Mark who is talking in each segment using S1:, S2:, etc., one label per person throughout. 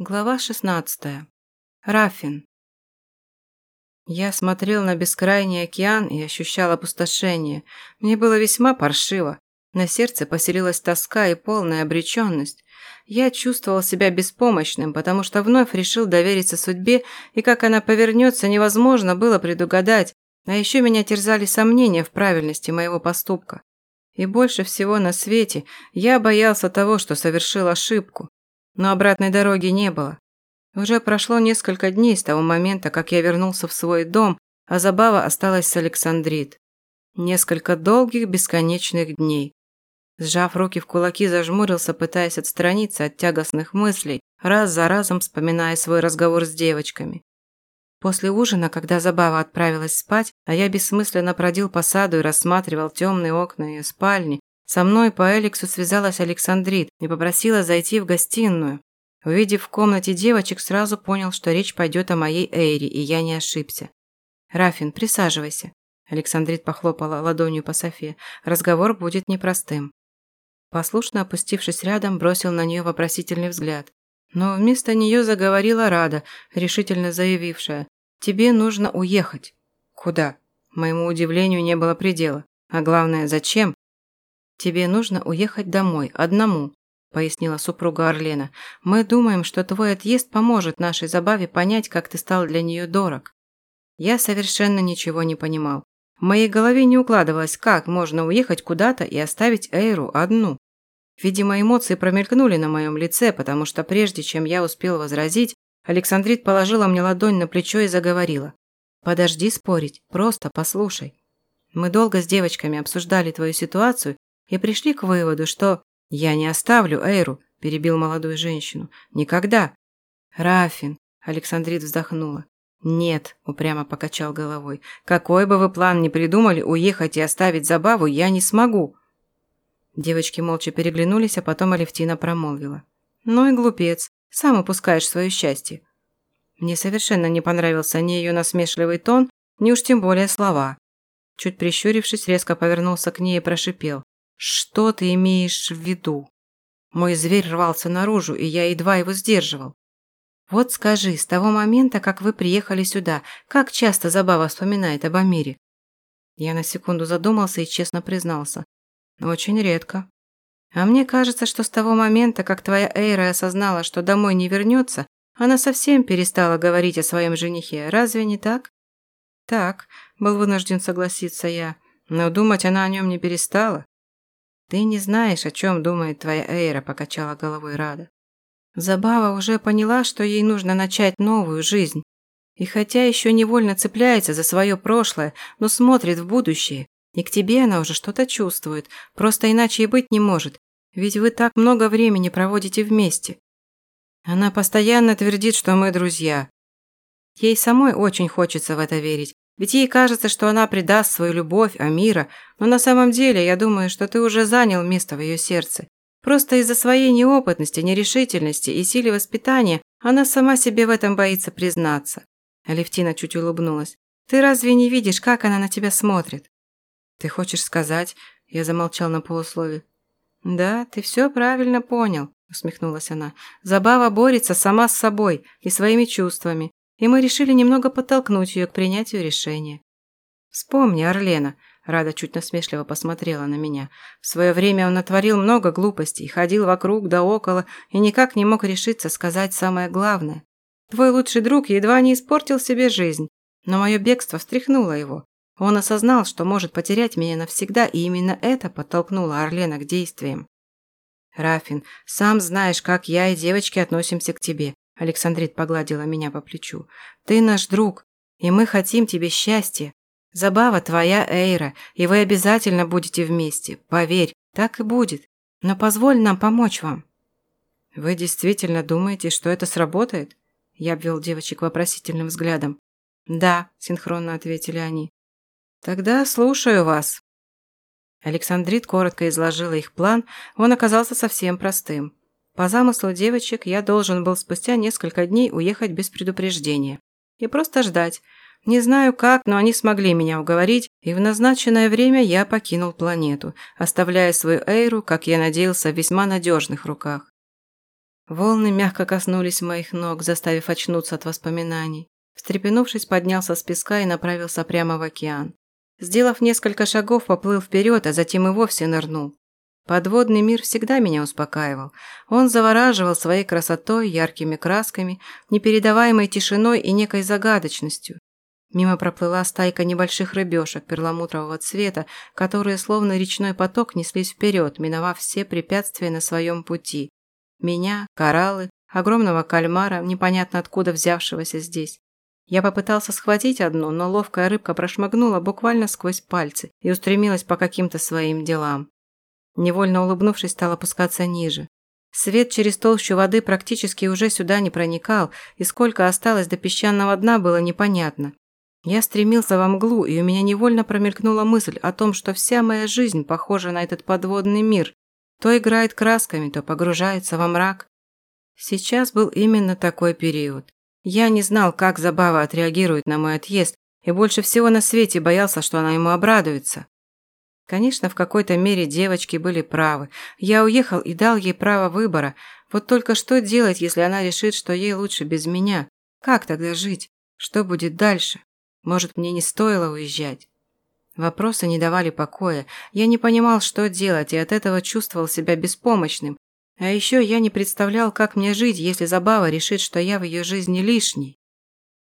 S1: Глава 16. Рафин. Я смотрел на бескрайний океан и ощущал опустошение. Мне было весьма паршиво. На сердце поселилась тоска и полная обреченность. Я чувствовал себя беспомощным, потому что вновь решил довериться судьбе, и как она повернется, невозможно было предугадать. А еще меня терзали сомнения в правильности моего поступка. И больше всего на свете я боялся того, что совершил ошибку но обратной дороги не было. Уже прошло несколько дней с того момента, как я вернулся в свой дом, а забава осталась с Александрит. Несколько долгих, бесконечных дней. Сжав руки в кулаки, зажмурился, пытаясь отстраниться от тягостных мыслей, раз за разом вспоминая свой разговор с девочками. После ужина, когда Забава отправилась спать, а я бессмысленно продил по саду и рассматривал темные окна ее спальни, со мной по Эликсу связалась Александрит и попросила зайти в гостиную. Увидев в комнате девочек, сразу понял, что речь пойдет о моей Эйре, и я не ошибся. «Рафин, присаживайся». Александрит похлопала ладонью по Софе. «Разговор будет непростым». Послушно опустившись рядом, бросил на нее вопросительный взгляд. Но вместо нее заговорила Рада, решительно заявившая. «Тебе нужно уехать». «Куда?» Моему удивлению не было предела. А главное, зачем? «Тебе нужно уехать домой, одному», – пояснила супруга Орлена. «Мы думаем, что твой отъезд поможет нашей забаве понять, как ты стал для нее дорог». Я совершенно ничего не понимал. В моей голове не укладывалось, как можно уехать куда-то и оставить Эйру одну. Видимо, эмоции промелькнули на моем лице, потому что прежде чем я успел возразить, Александрит положила мне ладонь на плечо и заговорила. «Подожди спорить, просто послушай. Мы долго с девочками обсуждали твою ситуацию и пришли к выводу, что «я не оставлю Эйру», – перебил молодую женщину. «Никогда». «Рафин», – Александрит вздохнула. «Нет», – упрямо покачал головой. «Какой бы вы план ни придумали, уехать и оставить забаву я не смогу». Девочки молча переглянулись, а потом Алевтина промолвила. «Ну и глупец, сам упускаешь свое счастье». Мне совершенно не понравился ни ее насмешливый тон, ни уж тем более слова. Чуть прищурившись, резко повернулся к ней и прошипел. «Что ты имеешь в виду?» Мой зверь рвался наружу, и я едва его сдерживал. «Вот скажи, с того момента, как вы приехали сюда, как часто Забава вспоминает об Амире?» Я на секунду задумался и честно признался. «Очень редко. А мне кажется, что с того момента, как твоя Эйра осознала, что домой не вернется, она совсем перестала говорить о своем женихе. Разве не так?» «Так», – был вынужден согласиться я. «Но думать она о нем не перестала. «Ты не знаешь, о чем думает твоя Эйра», – покачала головой Рада. Забава уже поняла, что ей нужно начать новую жизнь. И хотя еще невольно цепляется за свое прошлое, но смотрит в будущее, и к тебе она уже что-то чувствует, просто иначе и быть не может, ведь вы так много времени проводите вместе. Она постоянно твердит, что мы друзья. Ей самой очень хочется в это верить, ведь ей кажется, что она предаст свою любовь Амира, но на самом деле я думаю, что ты уже занял место в ее сердце. Просто из-за своей неопытности, нерешительности и силы воспитания она сама себе в этом боится признаться. Алевтина чуть улыбнулась. Ты разве не видишь, как она на тебя смотрит? Ты хочешь сказать? Я замолчал на полуслове. Да, ты все правильно понял, усмехнулась она. Забава борется сама с собой и своими чувствами и мы решили немного подтолкнуть ее к принятию решения. «Вспомни, Орлена», – Рада чуть насмешливо посмотрела на меня. «В свое время он натворил много глупостей, ходил вокруг да около и никак не мог решиться сказать самое главное. Твой лучший друг едва не испортил себе жизнь, но мое бегство встряхнуло его. Он осознал, что может потерять меня навсегда, и именно это подтолкнуло Орлена к действиям. Рафин, сам знаешь, как я и девочки относимся к тебе. Александрит погладила меня по плечу. «Ты наш друг, и мы хотим тебе счастья. Забава твоя, Эйра, и вы обязательно будете вместе. Поверь, так и будет. Но позволь нам помочь вам». «Вы действительно думаете, что это сработает?» Я обвел девочек вопросительным взглядом. «Да», – синхронно ответили они. «Тогда слушаю вас». Александрит коротко изложила их план, он оказался совсем простым. По замыслу девочек я должен был спустя несколько дней уехать без предупреждения. И просто ждать. Не знаю как, но они смогли меня уговорить, и в назначенное время я покинул планету, оставляя свою Эйру, как я надеялся, в весьма надежных руках. Волны мягко коснулись моих ног, заставив очнуться от воспоминаний. Встрепенувшись, поднялся с песка и направился прямо в океан. Сделав несколько шагов, поплыл вперед, а затем и вовсе нырнул. Подводный мир всегда меня успокаивал. Он завораживал своей красотой, яркими красками, непередаваемой тишиной и некой загадочностью. Мимо проплыла стайка небольших рыбешек перламутрового цвета, которые словно речной поток неслись вперед, миновав все препятствия на своем пути. Меня, кораллы, огромного кальмара, непонятно откуда взявшегося здесь. Я попытался схватить одну, но ловкая рыбка прошмыгнула буквально сквозь пальцы и устремилась по каким-то своим делам. Невольно улыбнувшись, стал опускаться ниже. Свет через толщу воды практически уже сюда не проникал, и сколько осталось до песчаного дна было непонятно. Я стремился во мглу, и у меня невольно промелькнула мысль о том, что вся моя жизнь похожа на этот подводный мир, то играет красками, то погружается во мрак. Сейчас был именно такой период. Я не знал, как Забава отреагирует на мой отъезд, и больше всего на свете боялся, что она ему обрадуется. Конечно, в какой-то мере девочки были правы. Я уехал и дал ей право выбора. Вот только что делать, если она решит, что ей лучше без меня? Как тогда жить? Что будет дальше? Может, мне не стоило уезжать? Вопросы не давали покоя. Я не понимал, что делать, и от этого чувствовал себя беспомощным. А еще я не представлял, как мне жить, если Забава решит, что я в ее жизни лишний.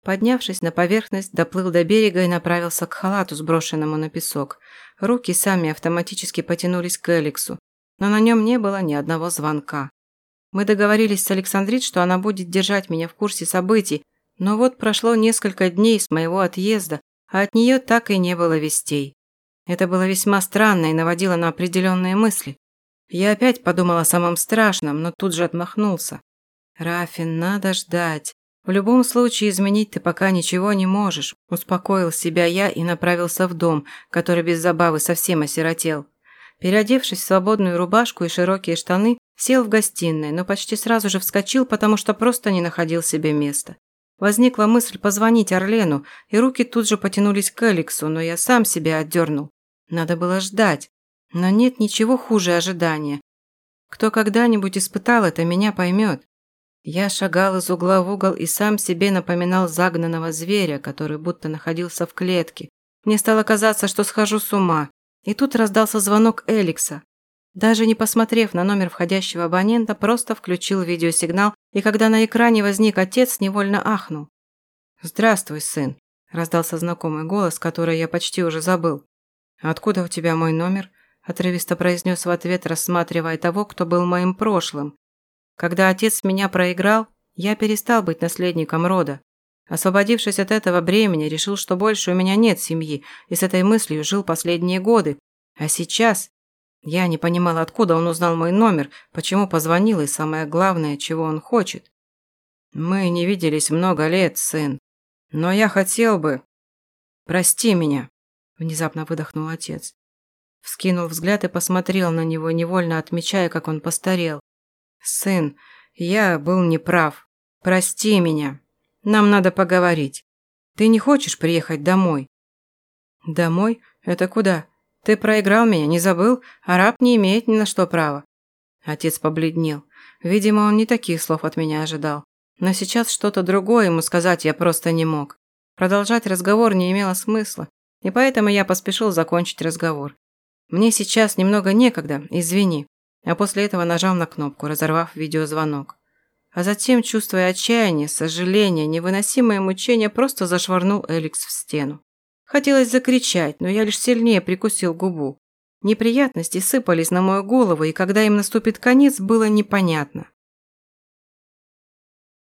S1: Поднявшись на поверхность, доплыл до берега и направился к халату, сброшенному на песок. Руки сами автоматически потянулись к Эликсу, но на нем не было ни одного звонка. Мы договорились с Александрит, что она будет держать меня в курсе событий, но вот прошло несколько дней с моего отъезда, а от нее так и не было вестей. Это было весьма странно и наводило на определенные мысли. Я опять подумал о самом страшном, но тут же отмахнулся. «Рафин, надо ждать. В любом случае изменить ты пока ничего не можешь», успокоил себя я и направился в дом, который без забавы совсем осиротел. Переодевшись в свободную рубашку и широкие штаны, сел в гостиной, но почти сразу же вскочил, потому что просто не находил себе места. Возникла мысль позвонить Орлену, и руки тут же потянулись к Эликсу, но я сам себя отдернул. Надо было ждать. Но нет ничего хуже ожидания. Кто когда-нибудь испытал это, меня поймет. Я шагал из угла в угол и сам себе напоминал загнанного зверя, который будто находился в клетке. Мне стало казаться, что схожу с ума. И тут раздался звонок Эликса. Даже не посмотрев на номер входящего абонента, просто включил видеосигнал, и когда на экране возник отец, невольно ахнул. «Здравствуй, сын», – раздался знакомый голос, который я почти уже забыл. «Откуда у тебя мой номер?» – отрывисто произнес в ответ, рассматривая того, кто был моим прошлым. «Когда отец меня проиграл, я перестал быть наследником рода. Освободившись от этого бремени, решил, что больше у меня нет семьи, и с этой мыслью жил последние годы. А сейчас я не понимала, откуда он узнал мой номер, почему позвонил и самое главное, чего он хочет. Мы не виделись много лет, сын. Но я хотел бы... Прости меня, внезапно выдохнул отец. Вскинул взгляд и посмотрел на него, невольно отмечая, как он постарел. Сын, я был неправ. Прости меня. Нам надо поговорить. Ты не хочешь приехать домой? Домой? Это куда? Ты проиграл меня, не забыл? Араб не имеет ни на что права». Отец побледнел. Видимо, он не таких слов от меня ожидал. Но сейчас что-то другое ему сказать я просто не мог. Продолжать разговор не имело смысла, и поэтому я поспешил закончить разговор. Мне сейчас немного некогда, извини. А после этого нажал на кнопку, разорвав видеозвонок. А затем, чувствуя отчаяние, сожаление, невыносимое мучение, просто зашвырнул Эликс в стену. Хотелось закричать, но я лишь сильнее прикусил губу. Неприятности сыпались на мою голову, и когда им наступит конец, было непонятно.